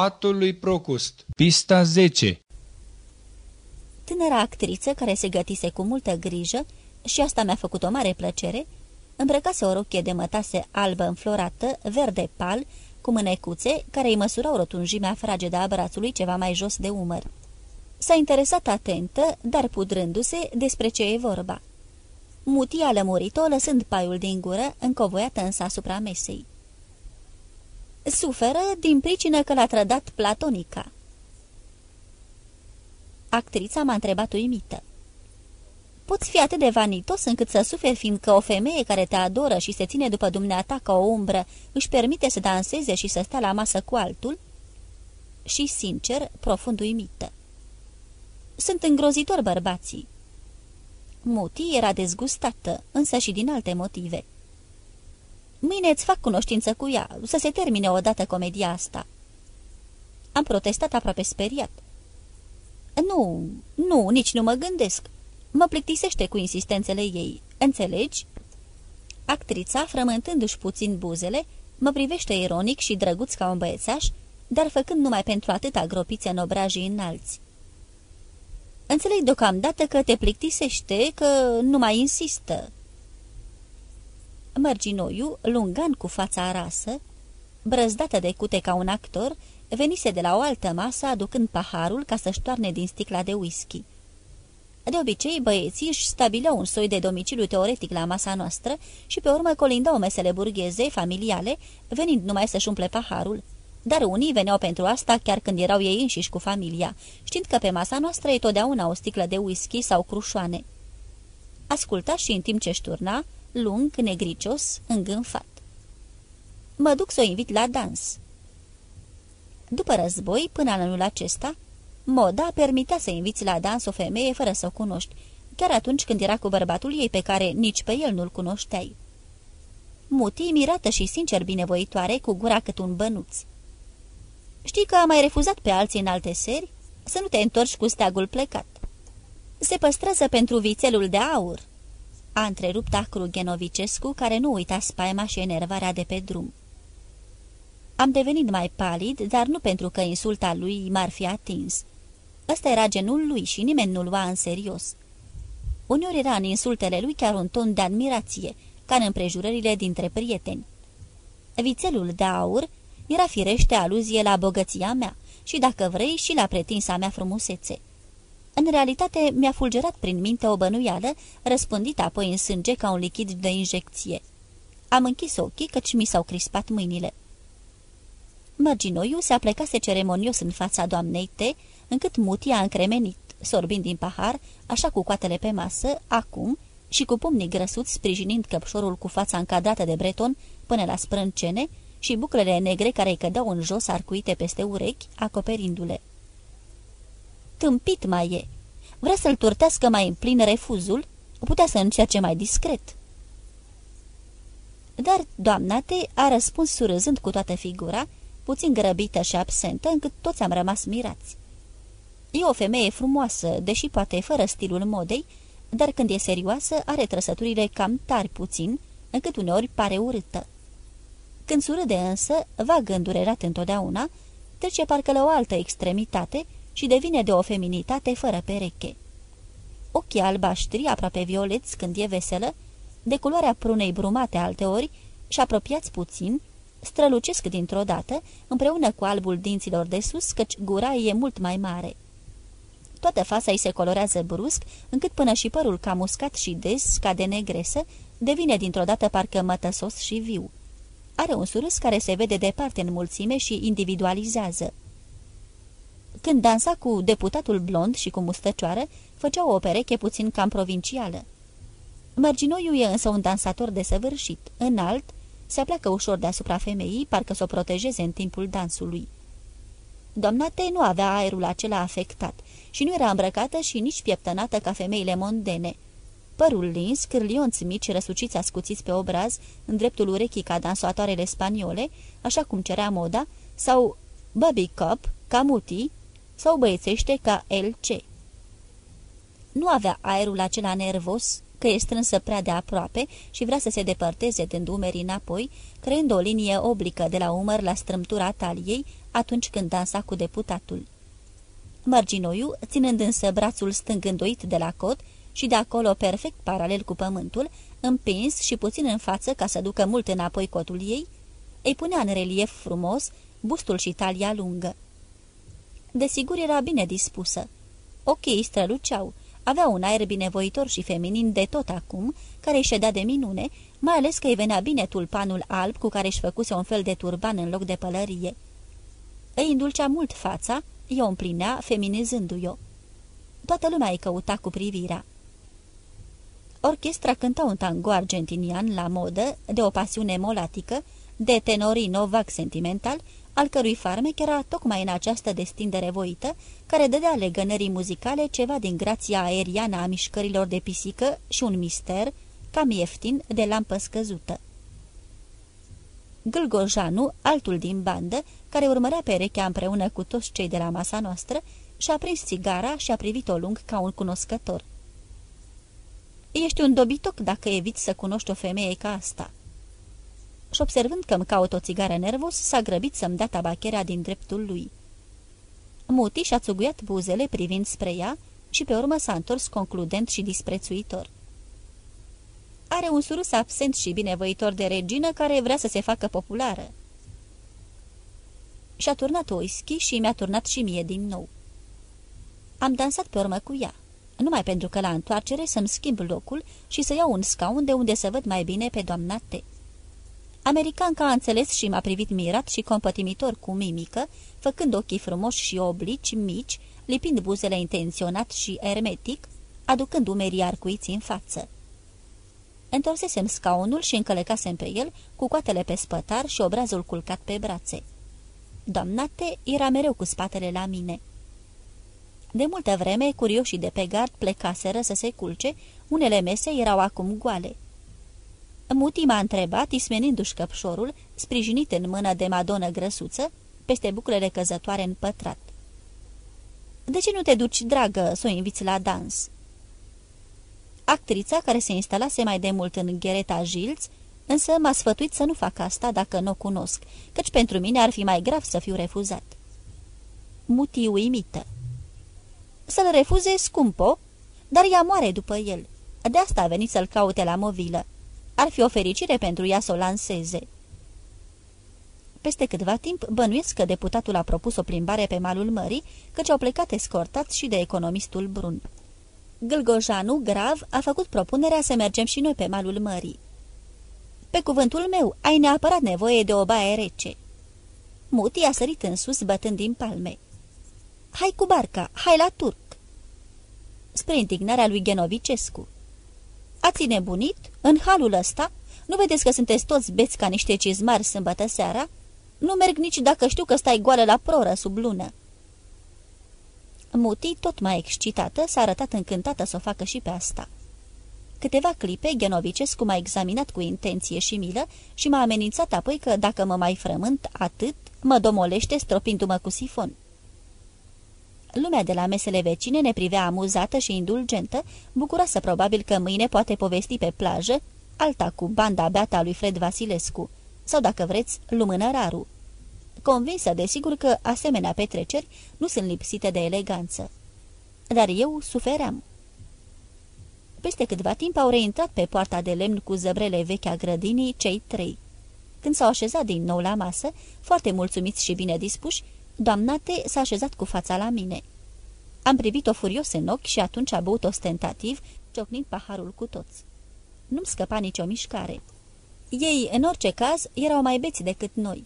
Patul lui Procust Pista 10 Tânăra actriță, care se gătise cu multă grijă, și asta mi-a făcut o mare plăcere, îmbrăcase o rochie de mătase albă înflorată, verde pal, cu mânecuțe, care îi măsurau rotunjimea fragedă a brațului ceva mai jos de umăr. S-a interesat atentă, dar pudrându-se, despre ce e vorba. Muti a lămurit-o, lăsând paiul din gură, încovoiată însă asupra mesei. Suferă din pricină că l-a trădat platonica. Actrița m-a întrebat uimită. Poți fi atât de vanitos încât să suferi fiindcă o femeie care te adoră și se ține după dumneata ca o umbră își permite să danseze și să stea la masă cu altul? Și, sincer, profund uimită. Sunt îngrozitor bărbații. Muti era dezgustată, însă și din alte motive. Mâine îți fac cunoștință cu ea, să se termine odată comedia asta. Am protestat aproape speriat. Nu, nu, nici nu mă gândesc. Mă plictisește cu insistențele ei, înțelegi?" Actrița, frământându-și puțin buzele, mă privește ironic și drăguț ca un băiețaș, dar făcând numai pentru atâta gropițe în obrajii înalți. Înțeleg deocamdată că te plictisește, că nu mai insistă." Mărginoiu, lungan cu fața arasă, brăzdată de cute ca un actor, venise de la o altă masă aducând paharul ca să-și toarne din sticla de whisky. De obicei, băieții își stabileau un soi de domiciliu teoretic la masa noastră și pe urmă colindau mesele burgheze, familiale, venind numai să-și umple paharul. Dar unii veneau pentru asta chiar când erau ei înșiși cu familia, știind că pe masa noastră e totdeauna o sticlă de whisky sau crușoane. Asculta și în timp ce șturna, lung, negricios, îngânfat. Mă duc să o invit la dans. După război, până anul acesta, moda permitea să inviți la dans o femeie fără să o cunoști, chiar atunci când era cu bărbatul ei pe care nici pe el nu-l cunoșteai. Muti, mirată și sincer binevoitoare, cu gura cât un bănuț. Știi că a mai refuzat pe alții în alte seri? Să nu te întorci cu steagul plecat. Se păstrează pentru vițelul de aur." A întrerupt acru Genovicescu, care nu uita spaima și enervarea de pe drum. Am devenit mai palid, dar nu pentru că insulta lui m-ar fi atins. Ăsta era genul lui și nimeni nu-l lua în serios. Uneori era în insultele lui chiar un ton de admirație, ca în împrejurările dintre prieteni. Vițelul de aur era firește aluzie la bogăția mea și, dacă vrei, și la pretinsa mea frumusețe. În realitate, mi-a fulgerat prin minte o bănuială, răspândită apoi în sânge ca un lichid de injecție. Am închis ochii, căci mi s-au crispat mâinile. Mărginoiu se aplecase ceremonios în fața doamnei T, încât mutia a încremenit, sorbind din pahar, așa cu coatele pe masă, acum, și cu pumnii grăsuți sprijinind căpșorul cu fața încadrată de breton până la sprâncene și buclele negre care îi cădeau în jos arcuite peste urechi, acoperindu-le. Tâmpit mai e! Vrea să-l turtească mai în plin refuzul? Putea să încerce mai discret. Dar doamna te a răspuns surâzând cu toată figura, puțin grăbită și absentă, încât toți am rămas mirați. E o femeie frumoasă, deși poate fără stilul modei, dar când e serioasă are trăsăturile cam tari puțin, încât uneori pare urâtă. Când surâde însă, vag îndurerat întotdeauna, trece parcă la o altă extremitate și devine de o feminitate fără pereche. Ochii albaștri, aproape violeți când e veselă, de culoarea prunei brumate alteori și apropiați puțin, strălucesc dintr-o dată, împreună cu albul dinților de sus, căci gura e mult mai mare. Toată fața îi se colorează brusc, încât până și părul cam uscat și des, ca de negresă, devine dintr-o dată parcă mătăsos și viu. Are un surâs care se vede departe în mulțime și individualizează. Când dansa cu deputatul blond și cu mustăcioară, făcea o pereche puțin cam provincială. Mărginoiu e însă un dansator desăvârșit, înalt, se apleacă ușor deasupra femeii, parcă să o protejeze în timpul dansului. Doamna T nu avea aerul acela afectat și nu era îmbrăcată și nici pieptănată ca femeile mondene. Părul lins, cârlionți mici răsuciți ascuțiți pe obraz, în dreptul urechii ca dansoatoarele spaniole, așa cum cerea moda, sau Bobby Cop, ca Muti, sau băiețește ca LC. Nu avea aerul acela nervos, că e strânsă prea de aproape și vrea să se depărteze dând umerii înapoi, creând o linie oblică de la umăr la strâmtura taliei, atunci când dansa cu deputatul. Mărginoiu, ținând însă brațul stâng îndoit de la cot și de acolo perfect paralel cu pământul, împins și puțin în față ca să ducă mult înapoi cotul ei, îi punea în relief frumos bustul și talia lungă. Desigur era bine dispusă. Ochii străluceau, avea un aer binevoitor și feminin de tot acum, care îi ședea de minune, mai ales că îi venea bine tulpanul alb cu care își făcuse un fel de turban în loc de pălărie. Îi indulcea mult fața, i-o împlinea, feminizându-i-o. Toată lumea îi căuta cu privirea. Orchestra cânta un tango argentinian la modă, de o pasiune molatică, de tenorino vag sentimental, al cărui farmec era tocmai în această destindere voită, care dădea legănării muzicale ceva din grația aeriană a mișcărilor de pisică și un mister, cam ieftin, de lampă scăzută. Gâlgojanu, altul din bandă, care urmărea perechea împreună cu toți cei de la masa noastră, și-a prins țigara și a privit-o lung ca un cunoscător. Ești un dobitoc dacă eviți să cunoști o femeie ca asta." Și observând că îmi caut o țigară nervos, s-a grăbit să-mi dea tabacherea din dreptul lui. Muti și-a țuguiat buzele privind spre ea și pe urmă s-a întors concludent și disprețuitor. Are un surus absent și binevoitor de regină care vrea să se facă populară. Și-a turnat o whisky și mi-a turnat și mie din nou. Am dansat pe urmă cu ea, numai pentru că la întoarcere să-mi schimb locul și să iau un scaun de unde să văd mai bine pe doamna T. Americanca a înțeles și m-a privit mirat și compătimitor cu mimică, făcând ochii frumoși și oblici mici, lipind buzele intenționat și ermetic, aducând umerii arcuiți în față. Întorsesem scaunul și încălecasem pe el, cu coatele pe spătar și obrazul culcat pe brațe. Doamna T era mereu cu spatele la mine. De multă vreme, curioșii de pe gard plecaseră să se culce, unele mese erau acum goale. Muti m-a întrebat, ismenindu-și căpșorul, sprijinit în mână de madonă grăsuță, peste buclele căzătoare în pătrat. De ce nu te duci, dragă, să o inviți la dans?" Actrița, care se instalase mai de mult în Ghereta Jilț, însă m-a sfătuit să nu fac asta dacă nu o cunosc, căci pentru mine ar fi mai grav să fiu refuzat. Muti uimită. Să-l refuze scumpo, dar ea moare după el. De asta a venit să-l caute la movilă. Ar fi o fericire pentru ea să o lanseze. Peste câtva timp, bănuiesc că deputatul a propus o plimbare pe malul mării, căci au plecat escortați și de economistul Brun. Gâlgojanu, grav, a făcut propunerea să mergem și noi pe malul mării. Pe cuvântul meu, ai neapărat nevoie de o baie rece." Muti a sărit în sus, bătând din palme. Hai cu barca, hai la turc!" Spre indignarea lui Genovicescu. Ați nebunit? În halul ăsta? Nu vedeți că sunteți toți beți ca niște cizmari sâmbătă seara? Nu merg nici dacă știu că stai goală la proră sub lună." Muti, tot mai excitată, s-a arătat încântată să o facă și pe asta. Câteva clipe, Genovicescu m-a examinat cu intenție și milă și m-a amenințat apoi că, dacă mă mai frământ atât, mă domolește stropindu-mă cu sifon. Lumea de la mesele vecine ne privea amuzată și indulgentă, bucuroasă probabil că mâine poate povesti pe plajă, alta cu banda beata lui Fred Vasilescu, sau, dacă vreți, lumânăraru. Convinsă, desigur, că asemenea petreceri nu sunt lipsite de eleganță. Dar eu sufeream. Peste câtva timp au reintrat pe poarta de lemn cu zăbrele vechi a grădinii cei trei. Când s-au așezat din nou la masă, foarte mulțumiți și bine dispuși, doamna T s-a așezat cu fața la mine. Am privit-o furios în ochi și atunci a băut ostentativ, ciocnind paharul cu toți. Nu-mi scăpa nicio mișcare. Ei, în orice caz, erau mai beți decât noi.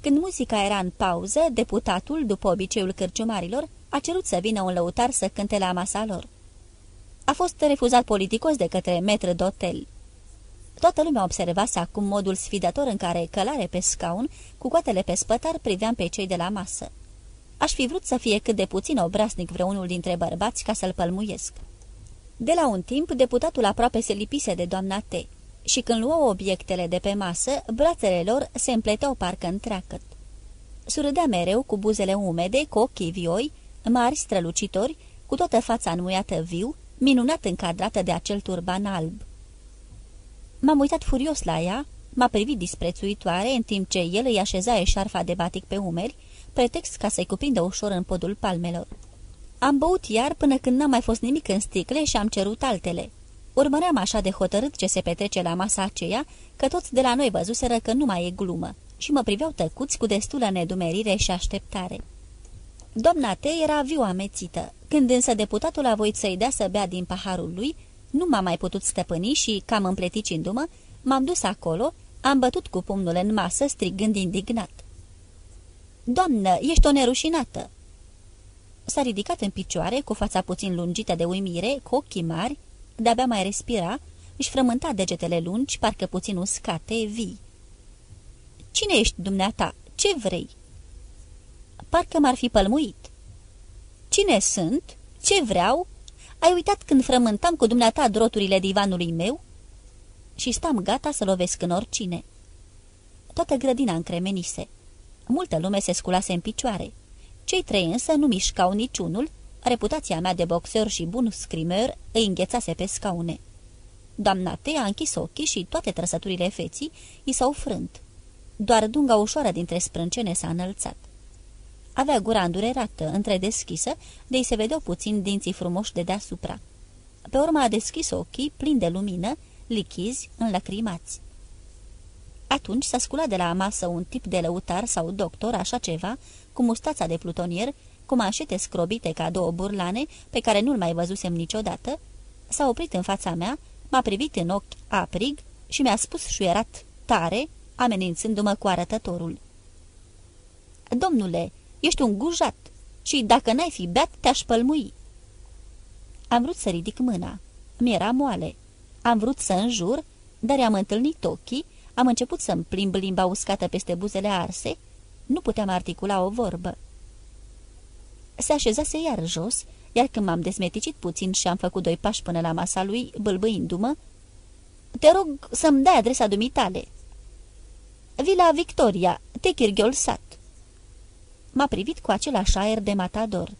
Când muzica era în pauză, deputatul, după obiceiul cârciumarilor, a cerut să vină un lăutar să cânte la masa lor. A fost refuzat politicos de către metră d'hotel. Toată lumea observase acum modul sfidător în care, călare pe scaun, cu coatele pe spătar, priveam pe cei de la masă. Aș fi vrut să fie cât de puțin obraznic vreunul dintre bărbați ca să-l pălmuiesc. De la un timp, deputatul aproape se lipise de doamna T. Și când luau obiectele de pe masă, brațele lor se împleteau parcă întreacăt. Surâdea mereu cu buzele umede, cu ochii vioi, mari strălucitori, cu toată fața înmuiată viu, minunat încadrată de acel turban alb. M-am uitat furios la ea, m-a privit disprețuitoare în timp ce el îi așeza eșarfa de batic pe umeri, pretext ca să-i cuprindă ușor în podul palmelor. Am băut iar până când n-a mai fost nimic în sticle și am cerut altele. Urmăream așa de hotărât ce se petrece la masa aceea, că toți de la noi văzuseră că nu mai e glumă și mă priveau tăcuți cu destulă nedumerire și așteptare. Doamna T. era viu amețită. Când însă deputatul a voit să-i dea să bea din paharul lui, nu m-am mai putut stăpâni și, cam împleticindu-mă, m-am dus acolo, am bătut cu pumnul în masă, strigând indignat. Doamnă, ești o nerușinată!" S-a ridicat în picioare, cu fața puțin lungită de uimire, cu ochii mari, de-abia mai respira, își frământa degetele lungi, parcă puțin uscate, vii. Cine ești, dumneata? Ce vrei?" Parcă m-ar fi pălmuit. Cine sunt? Ce vreau? Ai uitat când frământam cu dumneata droturile divanului meu?" Și stam gata să lovesc în oricine. Toată grădina încremenise. Multă lume se sculase în picioare. Cei trei însă nu mișcau niciunul, reputația mea de boxer și bun scrimer îi înghețase pe scaune. Doamna T a închis ochii și toate trăsăturile feții i s-au frânt. Doar dunga ușoară dintre sprâncene s-a înălțat. Avea gura îndurerată, întredeschisă, de-i se vedeau puțin dinții frumoși de deasupra. Pe urmă a deschis ochii, plini de lumină, lichizi, înlăcrimați. Atunci s-a sculat de la masă un tip de lăutar sau doctor, așa ceva, cu mustața de plutonier, cu manșete scrobite ca două burlane, pe care nu-l mai văzusem niciodată, s-a oprit în fața mea, m-a privit în ochi aprig și mi-a spus șuierat tare, amenințându-mă cu arătătorul. Domnule, ești un gujat și dacă n-ai fi beat, te-aș pălmui." Am vrut să ridic mâna. Mi-era moale. Am vrut să înjur, dar i-am întâlnit ochii, am început să-mi plimb limba uscată peste buzele arse, nu puteam articula o vorbă. Se așezase iar jos, iar când m-am desmeticit puțin și am făcut doi pași până la masa lui, bâlbâindu-mă, Te rog să-mi dai adresa dumitale." Vila Victoria, Techirghiol Sat." M-a privit cu același aer de matador.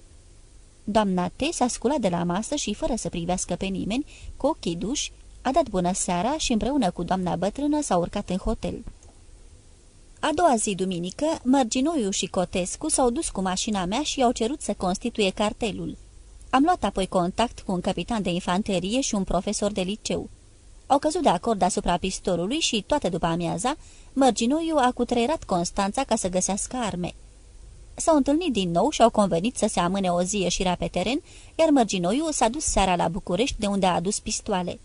Doamna T s-a sculat de la masă și, fără să privească pe nimeni, cu ochii duși, a dat bună seara și împreună cu doamna bătrână s-a urcat în hotel. A doua zi, duminică, Mărginoiu și Cotescu s-au dus cu mașina mea și i-au cerut să constituie cartelul. Am luat apoi contact cu un capitan de infanterie și un profesor de liceu. Au căzut de acord asupra pistolului și, toată după amiaza, Mărginoiu a cutreierat Constanța ca să găsească arme. S-au întâlnit din nou și au convenit să se amâne o zi ieșirea pe teren, iar Mărginoiu s-a dus seara la București, de unde a adus pistoale.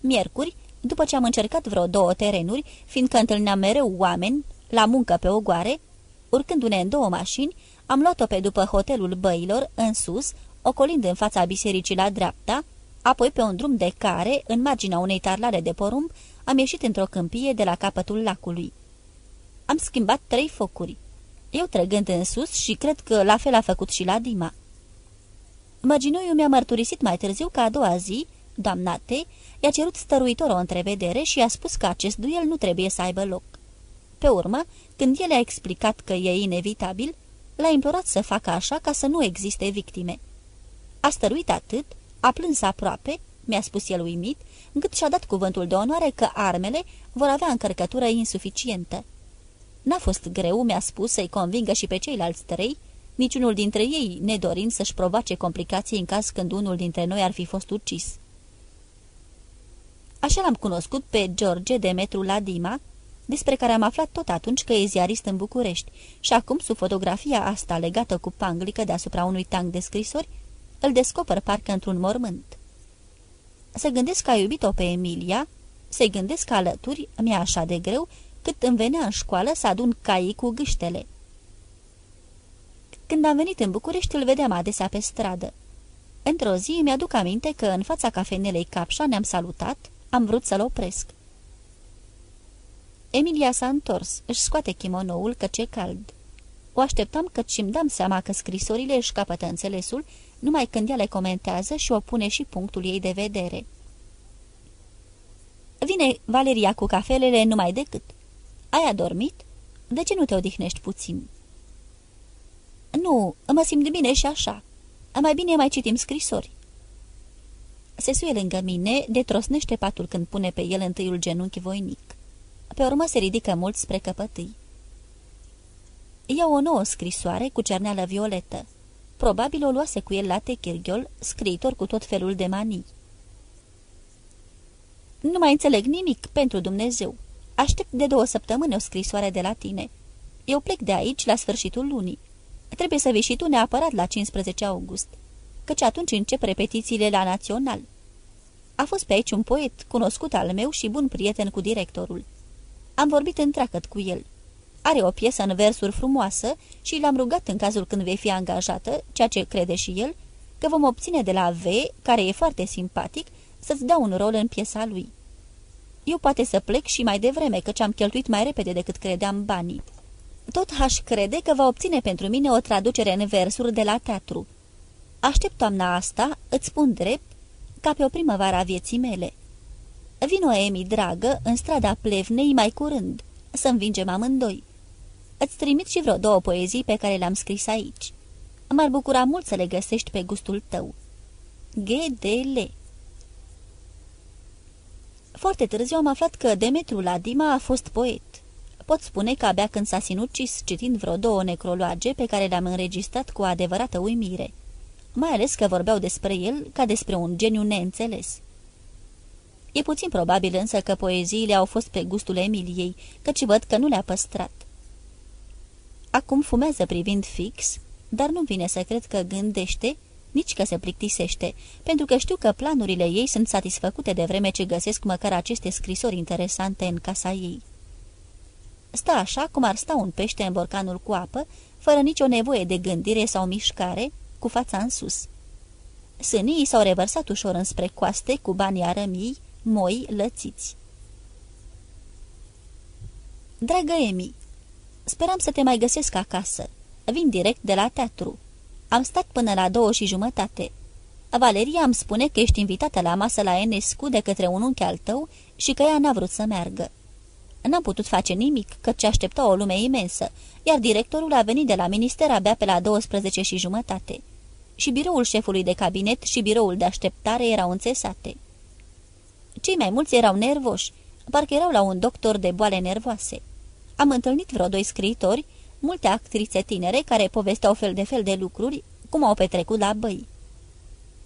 Miercuri, după ce am încercat vreo două terenuri, fiindcă întâlneam mereu oameni, la muncă pe ogoare, urcându-ne în două mașini, am luat-o pe după hotelul băilor, în sus, ocolind în fața bisericii la dreapta, apoi pe un drum de care, în marginea unei tarlare de porumb, am ieșit într-o câmpie de la capătul lacului. Am schimbat trei focuri. Eu trăgând în sus și cred că la fel a făcut și la Dima. Măginoiul mi-a mărturisit mai târziu că a doua zi, doamna T, i-a cerut stăruitor o întrevedere și i-a spus că acest duel nu trebuie să aibă loc. Pe urmă, când el a explicat că e inevitabil, l-a implorat să facă așa ca să nu existe victime. A stăruit atât, a plâns aproape, mi-a spus el uimit, încât și-a dat cuvântul de onoare că armele vor avea încărcătură insuficientă. N-a fost greu, mi-a spus, să-i convingă și pe ceilalți trei, niciunul dintre ei nedorind să-și provoace complicații în caz când unul dintre noi ar fi fost ucis. Așa l-am cunoscut pe George Demetru Ladima, despre care am aflat tot atunci că e ziarist în București și acum, sub fotografia asta legată cu panglică deasupra unui tank de scrisori, îl descoper parcă într-un mormânt. Să gândesc că a iubit-o pe Emilia, să-i gândesc că alături mi-e așa de greu cât îmi venea în școală să adun caii cu gâștele. Când am venit în București, îl vedeam adesea pe stradă. Într-o zi mi-aduc aminte că în fața cafenelei Capșa ne-am salutat, am vrut să-l opresc. Emilia s-a întors, își scoate chimonoul că ce cald. O așteptam căci îmi dam seama că scrisorile își capătă înțelesul numai când ea le comentează și o pune și punctul ei de vedere. Vine Valeria cu cafelele numai decât. Ai adormit? De ce nu te odihnești puțin?" Nu, mă simt bine și așa. Mai bine mai citim scrisori." Se suie lângă mine, detrosnește patul când pune pe el întâiul genunchi voinic. Pe urmă se ridică mult spre căpătâi. Ia o nouă scrisoare cu cerneală violetă. Probabil o luase cu el la Techirghiol, scriitor cu tot felul de manii. Nu mai înțeleg nimic, pentru Dumnezeu. Aștept de două săptămâni o scrisoare de la tine. Eu plec de aici la sfârșitul lunii. Trebuie să vii și tu neapărat la 15 august, căci atunci încep repetițiile la Național. A fost pe aici un poet cunoscut al meu și bun prieten cu directorul. Am vorbit întreagăt cu el. Are o piesă în versuri frumoasă și l-am rugat în cazul când vei fi angajată, ceea ce crede și el, că vom obține de la V, care e foarte simpatic, să-ți dau un rol în piesa lui. Eu poate să plec și mai devreme, căci am cheltuit mai repede decât credeam banii. Tot aș crede că va obține pentru mine o traducere în versuri de la teatru. Aștept toamna asta, îți spun drept, ca pe o primăvară a vieții mele. Vino, Emi, dragă, în strada Plevnei mai curând, să învingem amândoi. Îți trimit și vreo două poezii pe care le-am scris aici. M-ar bucura mult să le găsești pe gustul tău. G.D.L. Foarte târziu am aflat că Demetru Ladima a fost poet. Pot spune că abia când s-a sinucis citind vreo două necroloage pe care le-am înregistrat cu adevărată uimire. Mai ales că vorbeau despre el ca despre un geniu neînțeles. E puțin probabil însă că poeziile au fost pe gustul Emiliei, căci văd că nu le-a păstrat. Acum fumează privind fix, dar nu vine să cred că gândește, nici că se plictisește, pentru că știu că planurile ei sunt satisfăcute de vreme ce găsesc măcar aceste scrisori interesante în casa ei. Stă așa cum ar sta un pește în borcanul cu apă, fără nicio nevoie de gândire sau mișcare, cu fața în sus. Sânii s-au revărsat ușor înspre coaste cu banii arămii, moi lățiți. Dragă Emi, speram să te mai găsesc acasă. Vin direct de la teatru. Am stat până la două și jumătate. Valeria îmi spune că ești invitată la masă la Enescu de către un unchi al tău și că ea n-a vrut să meargă. N-am putut face nimic, căci aștepta o lume imensă, iar directorul a venit de la minister abia pe la 12 și jumătate. Și biroul șefului de cabinet și biroul de așteptare erau înțesate. Cei mai mulți erau nervoși, parcă erau la un doctor de boale nervoase. Am întâlnit vreo doi scriitori, multe actrițe tinere care povesteau fel de fel de lucruri, cum au petrecut la băi.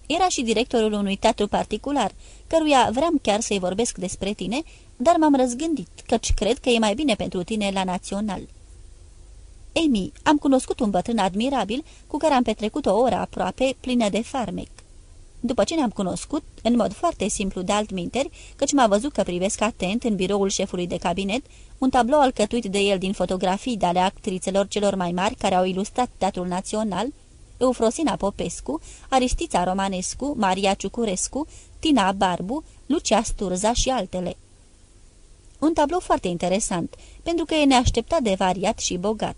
Era și directorul unui teatru particular, căruia vreau chiar să-i vorbesc despre tine, dar m-am răzgândit, căci cred că e mai bine pentru tine la național. Emi, am cunoscut un bătrân admirabil cu care am petrecut o oră aproape plină de farmec. După ce ne-am cunoscut, în mod foarte simplu de altminteri, căci m-a văzut că privesc atent în biroul șefului de cabinet, un tablou alcătuit de el din fotografii de ale actrițelor celor mai mari care au ilustrat Teatrul Național, Eufrosina Popescu, Aristița Romanescu, Maria Ciucurescu, Tina Barbu, Lucia Sturza și altele. Un tablou foarte interesant, pentru că e neașteptat de variat și bogat,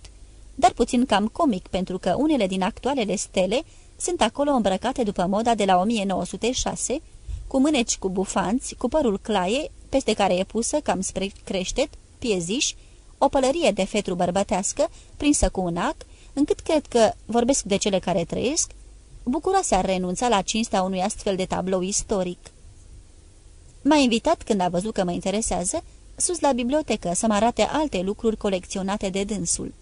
dar puțin cam comic pentru că unele din actualele stele sunt acolo îmbrăcate după moda de la 1906, cu mâneci cu bufanți, cu părul claie, peste care e pusă, cam spre creștet, pieziș, o pălărie de fetru bărbătească, prinsă cu un ac, încât cred că, vorbesc de cele care trăiesc, bucuroase ar renunța la cinstea unui astfel de tablou istoric. M-a invitat, când a văzut că mă interesează, sus la bibliotecă să mă arate alte lucruri colecționate de dânsul.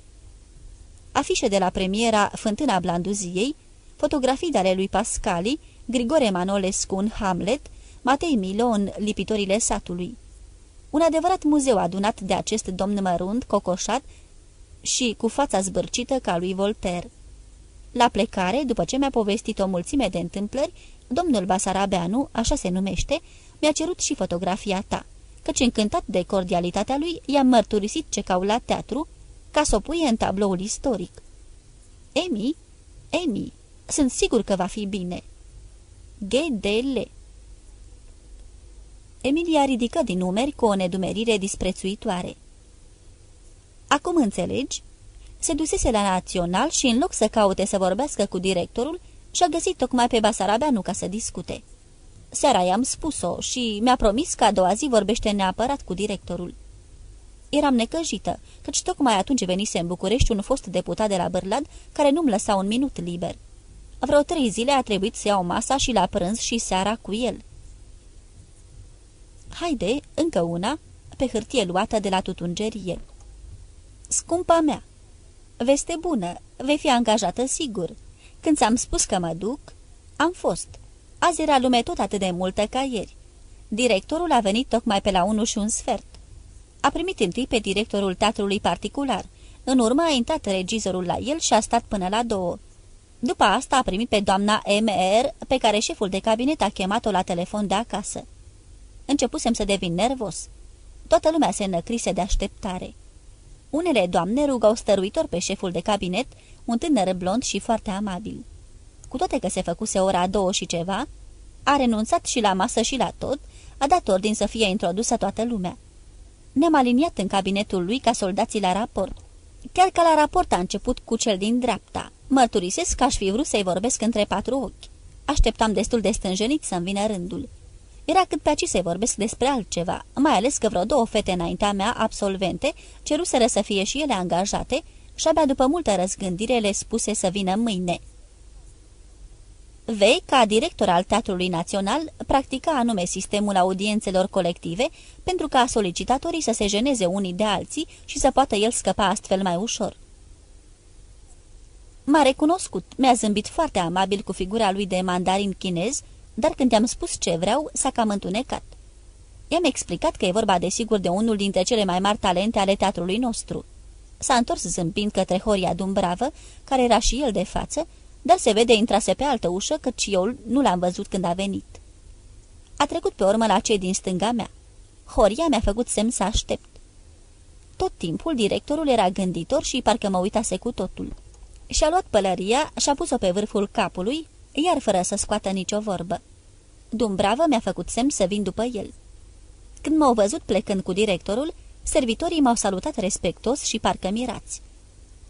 Afișe de la premiera Fântâna Blanduziei, fotografii de ale lui Pascali, Grigore Manolescu în Hamlet, Matei Milo în Lipitorile satului. Un adevărat muzeu adunat de acest domn mărunt, cocoșat și cu fața zbârcită ca lui Voltaire. La plecare, după ce mi-a povestit o mulțime de întâmplări, domnul Basarabeanu, așa se numește, mi-a cerut și fotografia ta, căci încântat de cordialitatea lui, i-am mărturisit ce caut la teatru, ca să o puie în tabloul istoric. Emi? Emi, sunt sigur că va fi bine. G.D.L. Emilia ridică din numeri cu o nedumerire disprețuitoare. Acum înțelegi? Se dusese la național și în loc să caute să vorbească cu directorul, și-a găsit tocmai pe Basarabeanu ca să discute. Seara i-am spus-o și mi-a promis că a doua zi vorbește neapărat cu directorul. Eram necăjită, căci tocmai atunci venise în București un fost deputat de la Bârlad care nu-mi lăsa un minut liber. Vreo trei zile a trebuit să iau masa și la prânz și seara cu el. Haide, încă una, pe hârtie luată de la tutungerie. Scumpa mea! Veste bună, vei fi angajată sigur. Când ți-am spus că mă duc, am fost. Azi era lume tot atât de multă ca ieri. Directorul a venit tocmai pe la unu și un sfert. A primit întâi pe directorul teatrului particular. În urmă a intrat regizorul la el și a stat până la două. După asta a primit pe doamna M.R., pe care șeful de cabinet a chemat-o la telefon de acasă. Începusem să devin nervos. Toată lumea se năcrise de așteptare. Unele doamne rugau stăruitor pe șeful de cabinet, un tânăr blond și foarte amabil. Cu toate că se făcuse ora două și ceva, a renunțat și la masă și la tot, a dat ordin să fie introdusă toată lumea. Ne-am aliniat în cabinetul lui ca soldații la raport. Chiar că la raport a început cu cel din dreapta. Mărturisesc că aș fi vrut să-i vorbesc între patru ochi. Așteptam destul de stânjenit să-mi vină rândul. Era cât pe aici să-i vorbesc despre altceva, mai ales că vreo două fete înaintea mea, absolvente, ceruseră să fie și ele angajate și abia după multă răzgândire le spuse să vină mâine. Vei, ca director al Teatrului Național, practica anume sistemul audiențelor colective pentru ca solicitatorii să se jeneze unii de alții și să poată el scăpa astfel mai ușor. M-a recunoscut, mi-a zâmbit foarte amabil cu figura lui de mandarin chinez, dar când i-am spus ce vreau, s-a cam întunecat. I-am explicat că e vorba desigur de unul dintre cele mai mari talente ale teatrului nostru. S-a întors zâmbind către Horia Dumbravă, care era și el de față, dar se vede intrase pe altă ușă, căci eu nu l-am văzut când a venit. A trecut pe urmă la cei din stânga mea. Horia mi-a făcut semn să aștept. Tot timpul directorul era gânditor și parcă mă uitase cu totul. Și-a luat pălăria și-a pus-o pe vârful capului, iar fără să scoată nicio vorbă. Dumbravă mi-a făcut semn să vin după el. Când m-au văzut plecând cu directorul, servitorii m-au salutat respectos și parcă mirați.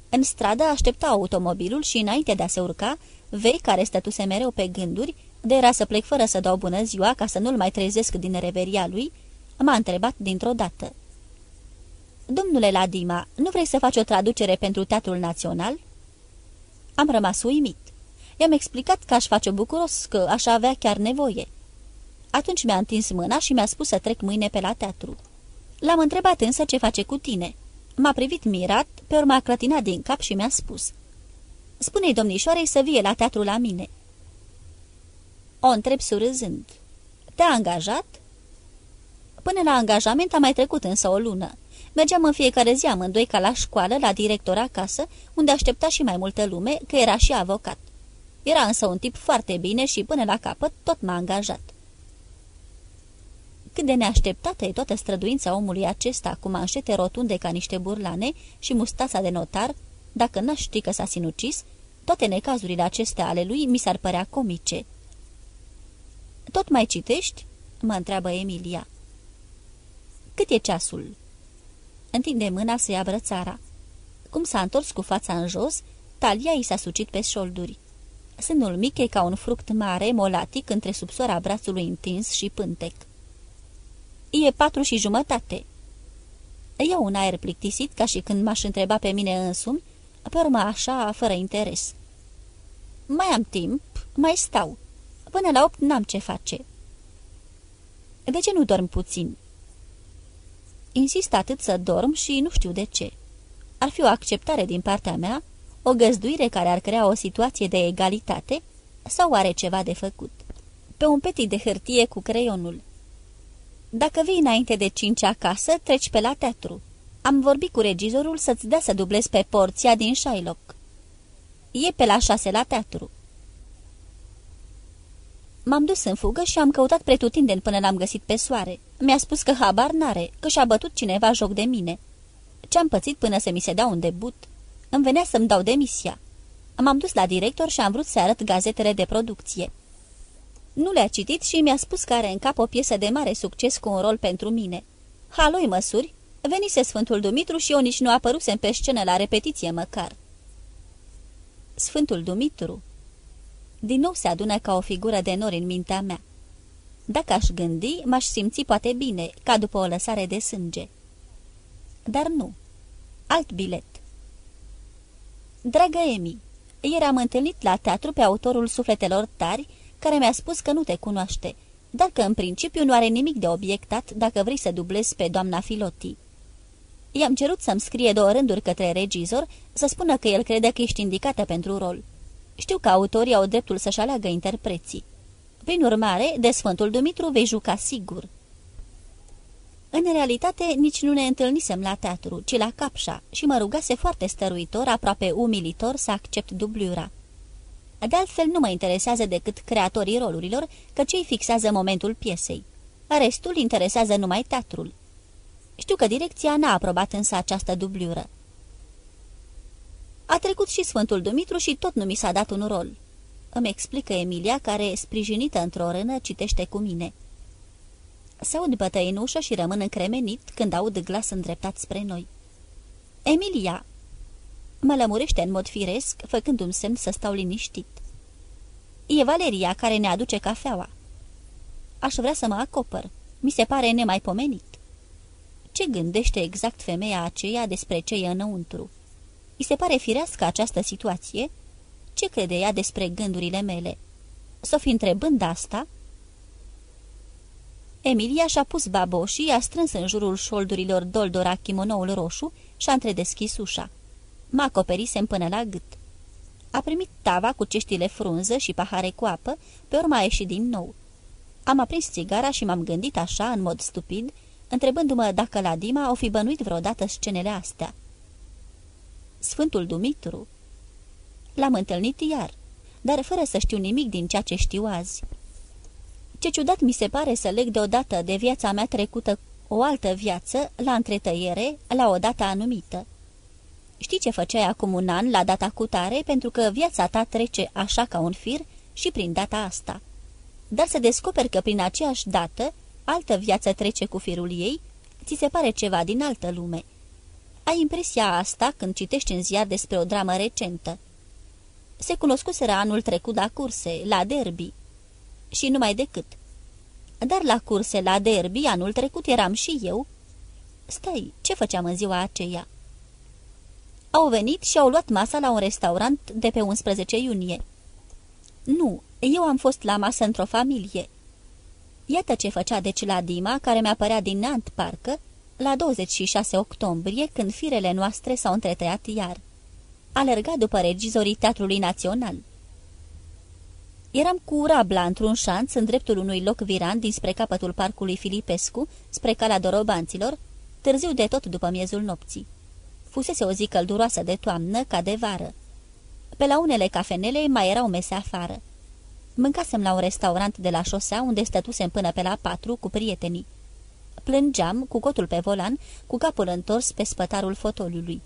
În stradă aștepta automobilul și înainte de a se urca, vei care stătuse mereu pe gânduri, de era să plec fără să dau bună ziua ca să nu-l mai trezesc din reveria lui, m-a întrebat dintr-o dată. Domnule Ladima, nu vrei să faci o traducere pentru Teatrul Național?" Am rămas uimit. I-am explicat că aș face bucuros, că aș avea chiar nevoie. Atunci mi-a întins mâna și mi-a spus să trec mâine pe la teatru. L-am întrebat însă ce face cu tine. M-a privit mirat, pe urmă a clătinat din cap și mi-a spus. Spune-i domnișoarei să vie la teatru la mine. O întreb surâzând. Te-a angajat? Până la angajament a mai trecut însă o lună. Mergeam în fiecare zi amândoi ca la școală, la director acasă, unde aștepta și mai multă lume, că era și avocat. Era însă un tip foarte bine și până la capăt tot m-a angajat. Cât de neașteptată e toată străduința omului acesta, cu manșete rotunde ca niște burlane și mustața de notar, dacă n-aș ști că s-a sinucis, toate necazurile acestea ale lui mi s-ar părea comice. Tot mai citești?" mă întreabă Emilia. Cât e ceasul?" Întinde mâna să ia brățara. Cum s-a întors cu fața în jos, talia i s-a sucit pe șolduri. Sânul mic e ca un fruct mare, molatic, între subsoara brațului întins și pântec. E patru și jumătate." Iau un aer plictisit, ca și când m-aș întreba pe mine însumi, pe urmă așa, fără interes. Mai am timp, mai stau. Până la opt n-am ce face." De ce nu dorm puțin?" Insist atât să dorm și nu știu de ce. Ar fi o acceptare din partea mea, o găzduire care ar crea o situație de egalitate, sau are ceva de făcut? Pe un petit de hârtie cu creionul. Dacă vii înainte de cinci acasă, treci pe la teatru. Am vorbit cu regizorul să-ți dea să dublezi pe porția din Shylock. E pe la șase la teatru. M-am dus în fugă și am căutat pretutindeni până l-am găsit pe soare. Mi-a spus că habar n-are, că și-a bătut cineva joc de mine. Ce-am pățit până să mi se dea un debut? Îmi venea să-mi dau demisia. M-am dus la director și am vrut să arăt gazetele de producție. Nu le-a citit și mi-a spus că are în cap o piesă de mare succes cu un rol pentru mine. Haloi măsuri, venise Sfântul Dumitru și eu nici nu apărusem pe scenă la repetiție măcar. Sfântul Dumitru Din nou se adună ca o figură de nori în mintea mea. Dacă aș gândi, m-aș simți poate bine, ca după o lăsare de sânge. Dar nu. Alt bilet. Dragă Emi, ieri am întâlnit la teatru pe autorul Sufletelor Tari, care mi-a spus că nu te cunoaște, dar că în principiu nu are nimic de obiectat dacă vrei să dublezi pe doamna Filoti. I-am cerut să-mi scrie două rânduri către regizor, să spună că el crede că ești indicată pentru rol. Știu că autorii au dreptul să-și aleagă interpreții. Prin urmare, de Sfântul Dumitru vei juca sigur." În realitate, nici nu ne întâlnisem la teatru, ci la capșa și mă rugase foarte stăruitor, aproape umilitor, să accept dublura. De altfel, nu mă interesează decât creatorii rolurilor, că cei fixează momentul piesei. Restul interesează numai teatrul. Știu că direcția n-a aprobat însă această dublură. A trecut și Sfântul Dumitru și tot nu mi s-a dat un rol. Îmi explică Emilia, care, sprijinită într-o rână, citește cu mine. Se aud bătăi în ușă și rămân încremenit când aud glas îndreptat spre noi. Emilia! Mă lămurește în mod firesc, făcându-mi semn să stau liniștit. E Valeria care ne aduce cafeaua. Aș vrea să mă acopăr. Mi se pare nemaipomenit. Ce gândește exact femeia aceea despre ce e înăuntru? I se pare firească această situație? Ce crede ea despre gândurile mele? Să fi întrebând asta? Emilia și-a pus baboșii, a strâns în jurul șoldurilor doldora chimonoul roșu și a întredeschis ușa. Mă acoperisem până la gât. A primit tava cu ceștile frunză și pahare cu apă, pe urma a ieșit din nou. Am aprins țigara și m-am gândit așa, în mod stupid, întrebându-mă dacă la Dima au fi bănuit vreodată scenele astea. Sfântul Dumitru. L-am întâlnit iar, dar fără să știu nimic din ceea ce știu azi. Ce ciudat mi se pare să leg deodată de viața mea trecută o altă viață, la întretăiere, la o dată anumită. Știi ce făceai acum un an la data cutare, pentru că viața ta trece așa ca un fir și prin data asta. Dar să descoperi că prin aceeași dată, altă viață trece cu firul ei, ți se pare ceva din altă lume. Ai impresia asta când citești în ziar despre o dramă recentă. Se cunoscuseră anul trecut la curse, la derby. Și numai decât. Dar la curse, la derby, anul trecut eram și eu. Stai, ce făceam în ziua aceea? Au venit și au luat masa la un restaurant de pe 11 iunie. Nu, eu am fost la masă într-o familie. Iată ce făcea deci la Dima, care mi-a părea din neant parcă, la 26 octombrie, când firele noastre s-au întretăiat iar. Alerga după regizorii Teatrului Național. Eram cu rabla într-un șanț în dreptul unui loc virant dinspre capătul parcului Filipescu, spre calea dorobanților, târziu de tot după miezul nopții. Fusese o zi călduroasă de toamnă, ca de vară. Pe la unele cafenele mai erau mese afară. Mâncasem la un restaurant de la șosea, unde stătusem până pe la patru cu prietenii. Plângeam, cu cotul pe volan, cu capul întors pe spătarul fotoliului.